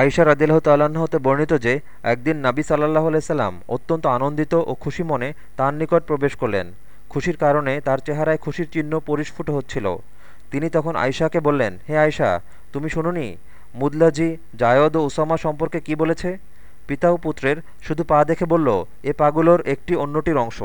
আয়সা রাদিল্লাহ তাল্লাহ্ন হতে বর্ণিত যে, একদিন নাবি সাল্লাহ আলাইসাল্লাম অত্যন্ত আনন্দিত ও খুশি মনে তার নিকট প্রবেশ করলেন। খুশির কারণে তার চেহারায় খুশির চিহ্ন পরিস্ফুট হচ্ছিল। তিনি তখন আয়সাকে বললেন, হে আয়সা তুমি শুনুনি? মুদলাজি, জায়দ ও উসামা সম্পর্কে কি বলেছে? পিতা ও পুত্রের শুধু পা দেখে বলল, এ পাগুলোর একটি অন্যটির অংশ।